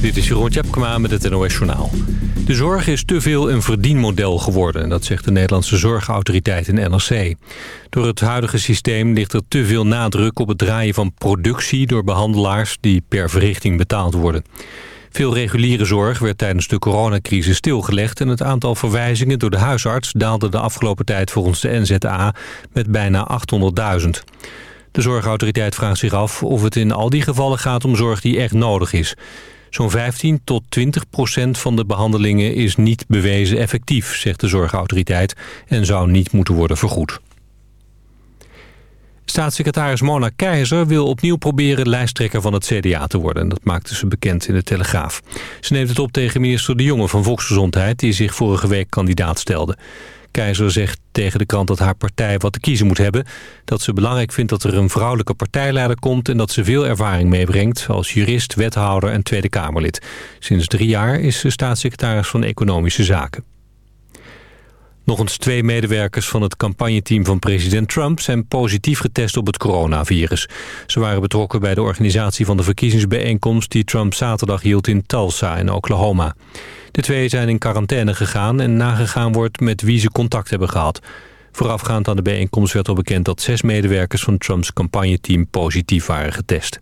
Dit is Jeroen Tjepkema met het NOS Journaal. De zorg is te veel een verdienmodel geworden, dat zegt de Nederlandse Zorgautoriteit in NRC. Door het huidige systeem ligt er te veel nadruk op het draaien van productie door behandelaars die per verrichting betaald worden. Veel reguliere zorg werd tijdens de coronacrisis stilgelegd... en het aantal verwijzingen door de huisarts daalde de afgelopen tijd volgens de NZA met bijna 800.000. De zorgautoriteit vraagt zich af of het in al die gevallen gaat om zorg die echt nodig is. Zo'n 15 tot 20 procent van de behandelingen is niet bewezen effectief, zegt de zorgautoriteit, en zou niet moeten worden vergoed. Staatssecretaris Mona Keizer wil opnieuw proberen lijsttrekker van het CDA te worden. Dat maakte ze bekend in de Telegraaf. Ze neemt het op tegen minister De Jonge van Volksgezondheid... die zich vorige week kandidaat stelde. Keizer zegt tegen de krant dat haar partij wat te kiezen moet hebben. Dat ze belangrijk vindt dat er een vrouwelijke partijleider komt... en dat ze veel ervaring meebrengt als jurist, wethouder en Tweede Kamerlid. Sinds drie jaar is ze staatssecretaris van Economische Zaken. Nog eens twee medewerkers van het campagneteam van president Trump... zijn positief getest op het coronavirus. Ze waren betrokken bij de organisatie van de verkiezingsbijeenkomst... die Trump zaterdag hield in Tulsa in Oklahoma. De twee zijn in quarantaine gegaan en nagegaan wordt met wie ze contact hebben gehad. Voorafgaand aan de bijeenkomst werd al bekend dat zes medewerkers van Trumps campagneteam positief waren getest.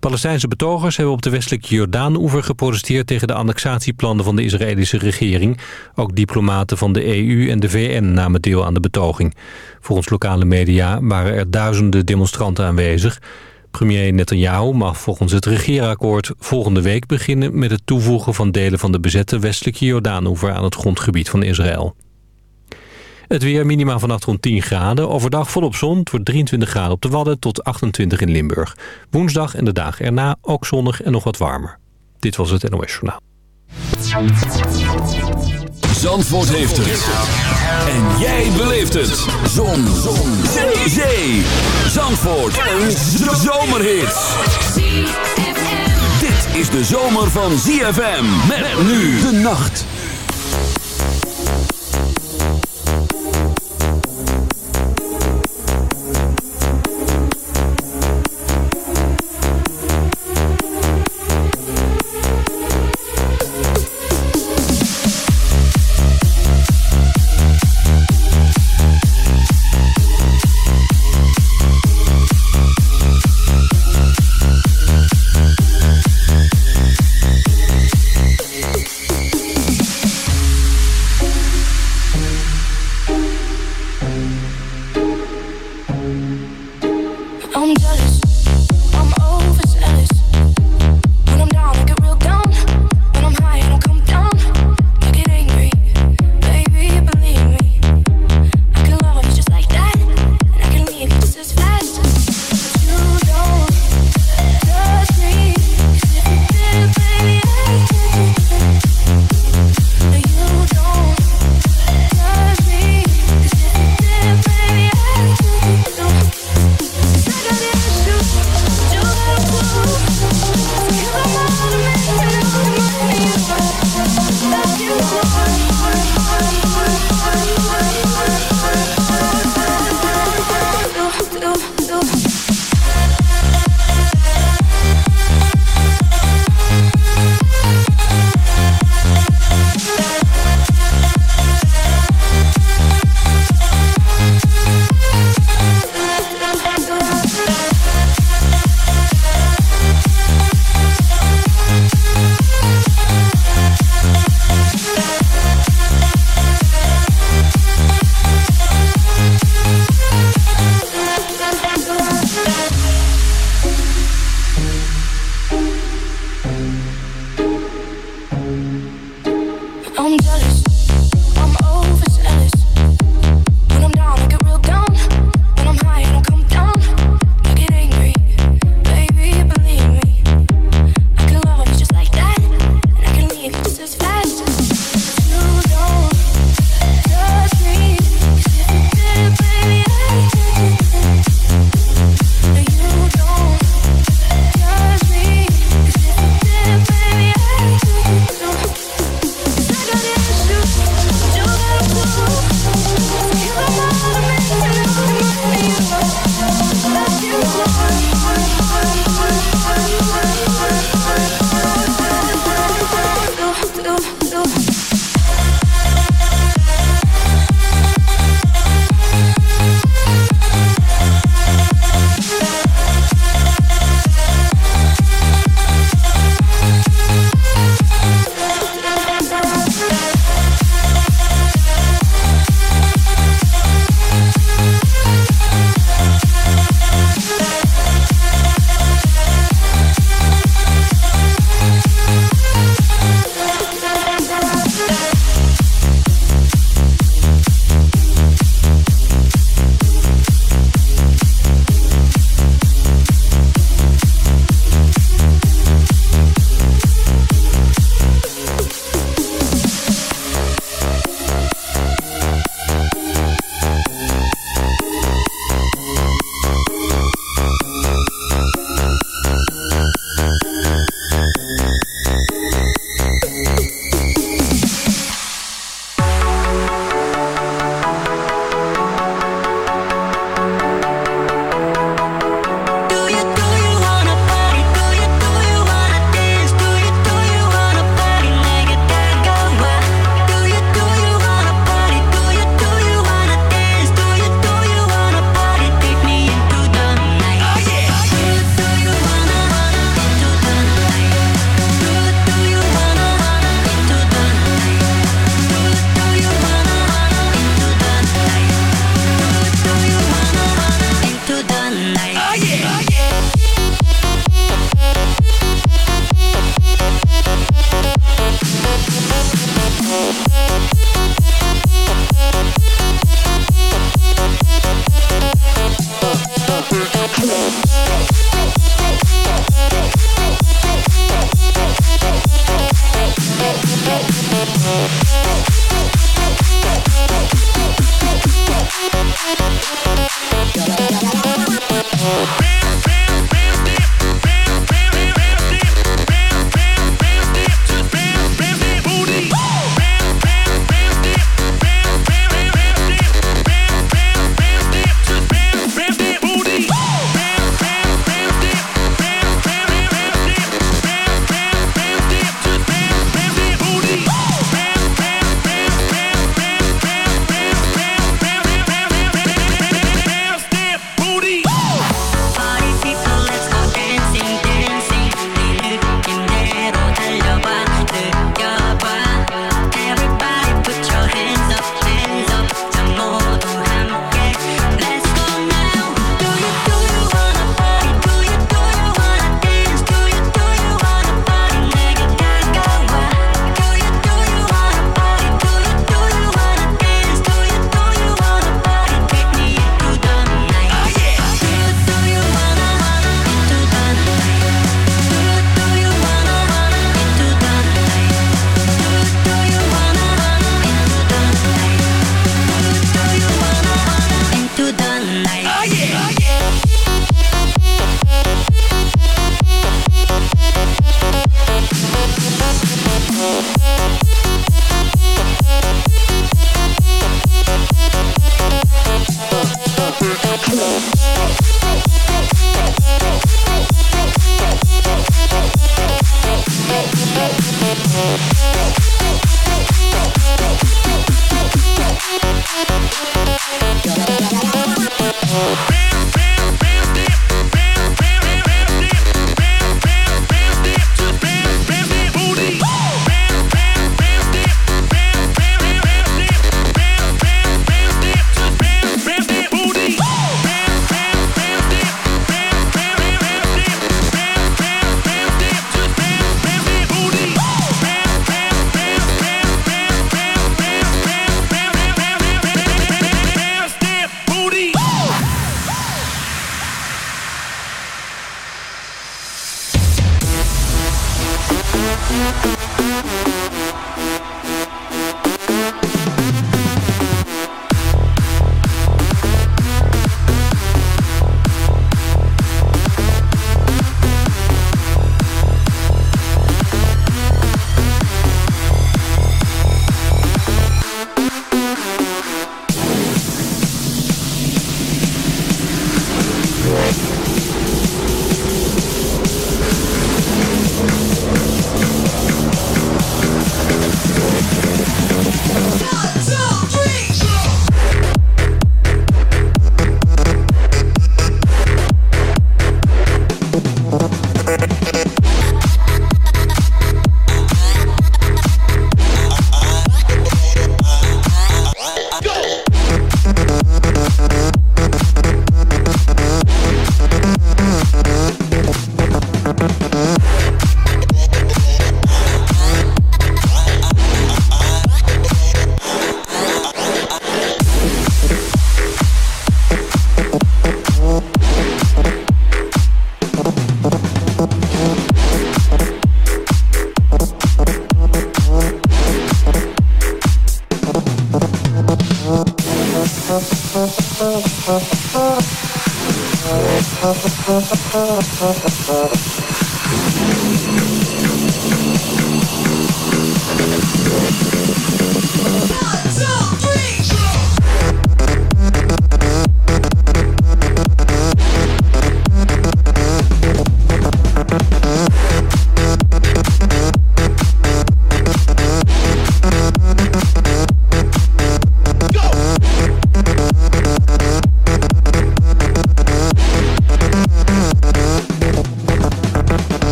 Palestijnse betogers hebben op de westelijke Jordaan-oever geprotesteerd tegen de annexatieplannen van de Israëlische regering. Ook diplomaten van de EU en de VN namen deel aan de betoging. Volgens lokale media waren er duizenden demonstranten aanwezig. Premier Netanyahu mag volgens het regeerakkoord volgende week beginnen met het toevoegen van delen van de bezette westelijke Jordaan-oever aan het grondgebied van Israël. Het weer minima vannacht rond 10 graden. Overdag volop zon. Het wordt 23 graden op de Wadden tot 28 in Limburg. Woensdag en de dagen erna ook zonnig en nog wat warmer. Dit was het NOS Journaal. Zandvoort heeft het. En jij beleeft het. Zon. Zon. Zee. Zee. Zandvoort. Een zomerhit. Dit is de zomer van ZFM. Met nu de nacht.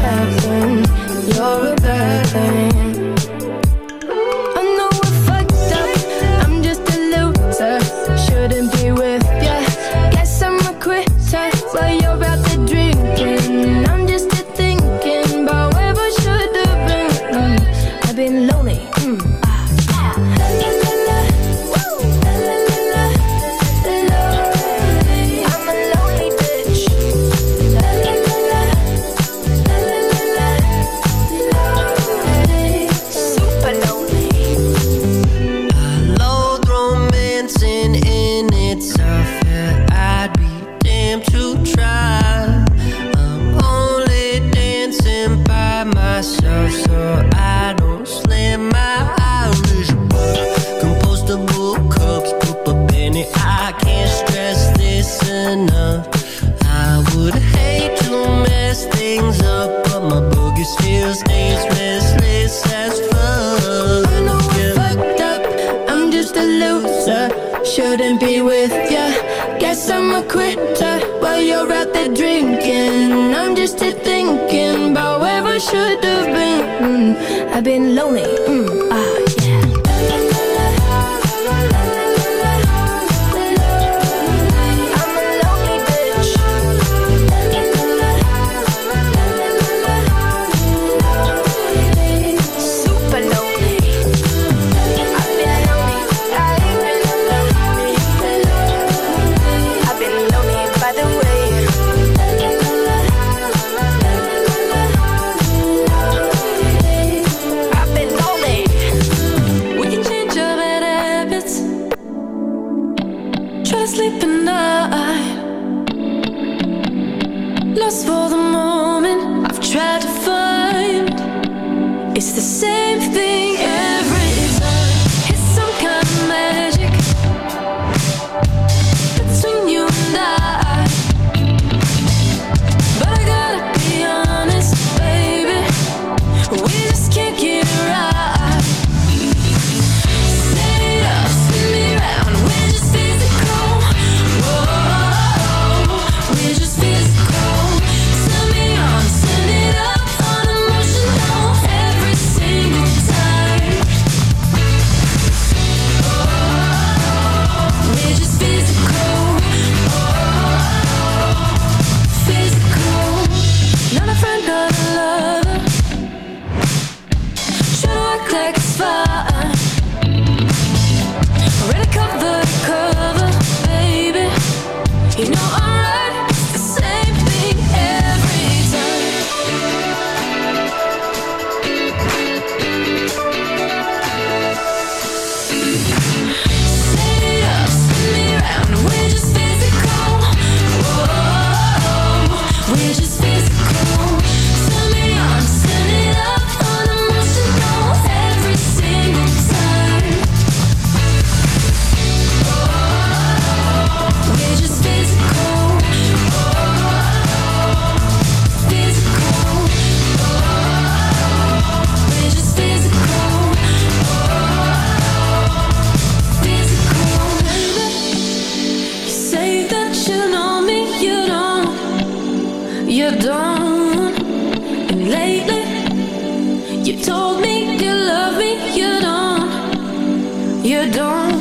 have some say told me you love me, you don't, you don't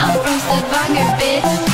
I'll from that bitch.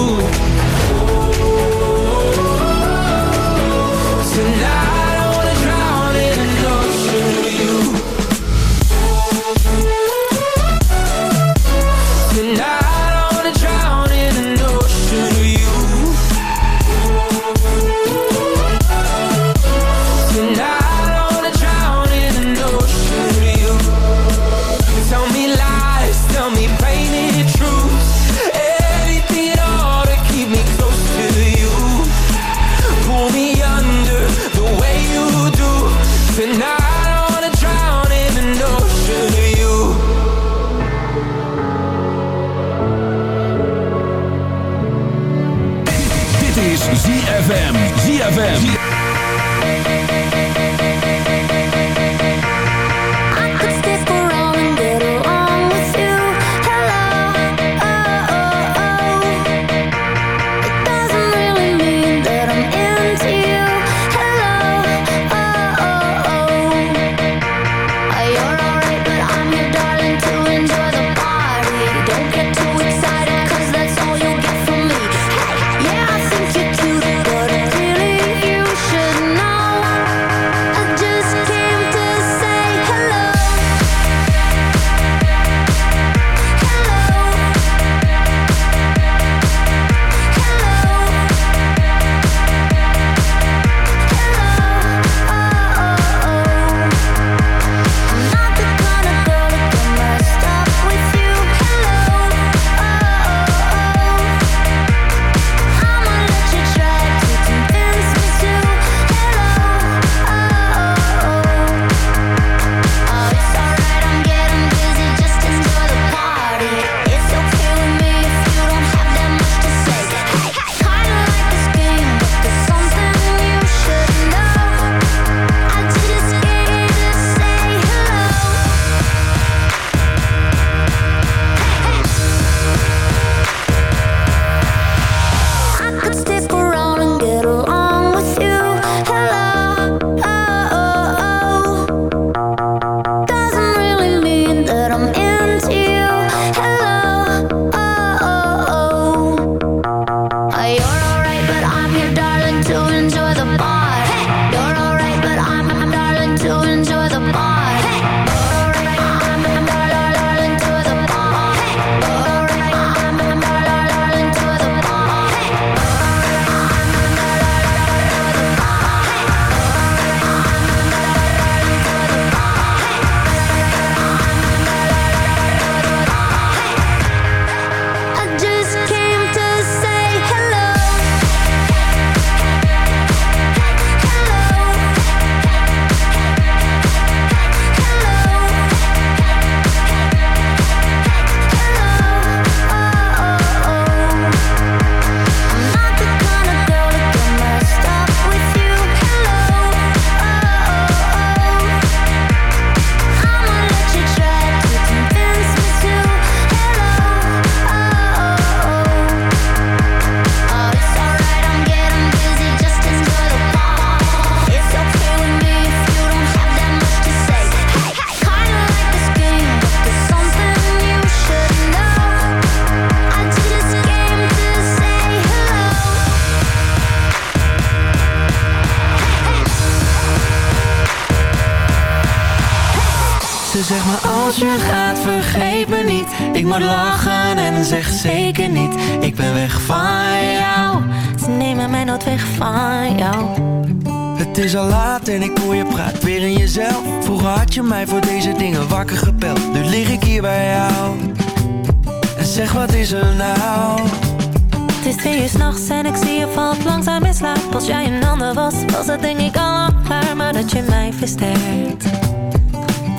Twee uur s'nachts en ik zie je valt langzaam in slaap. Als jij een ander was, was het denk ik al Maar dat je mij versterkt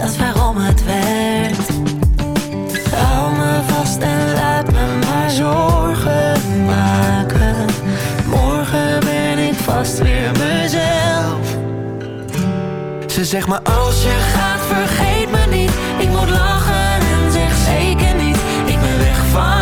Dat is waarom het werkt. Hou me vast en laat me maar zorgen maken. Morgen ben ik vast weer mezelf. Ze zegt maar als je gaat vergeet me niet. Ik moet lachen en zeg zeker niet. Ik ben weg van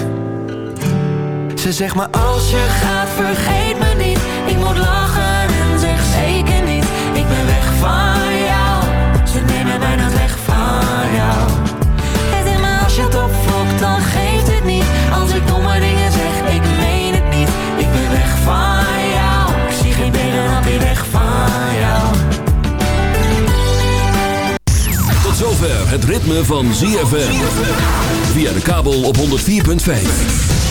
Ze zegt maar als je gaat vergeet me niet. Ik moet lachen en zeg zeker niet. Ik ben weg van jou. Ze nemen mij dan weg van jou. Hij zegt maar Als je het opfokt dan geeft het niet. Als ik domme dingen zeg ik meen het niet. Ik ben weg van jou. Ik zie geen tegenhand die weg van jou. Tot zover het ritme van ZFM. Via de kabel op 104.5.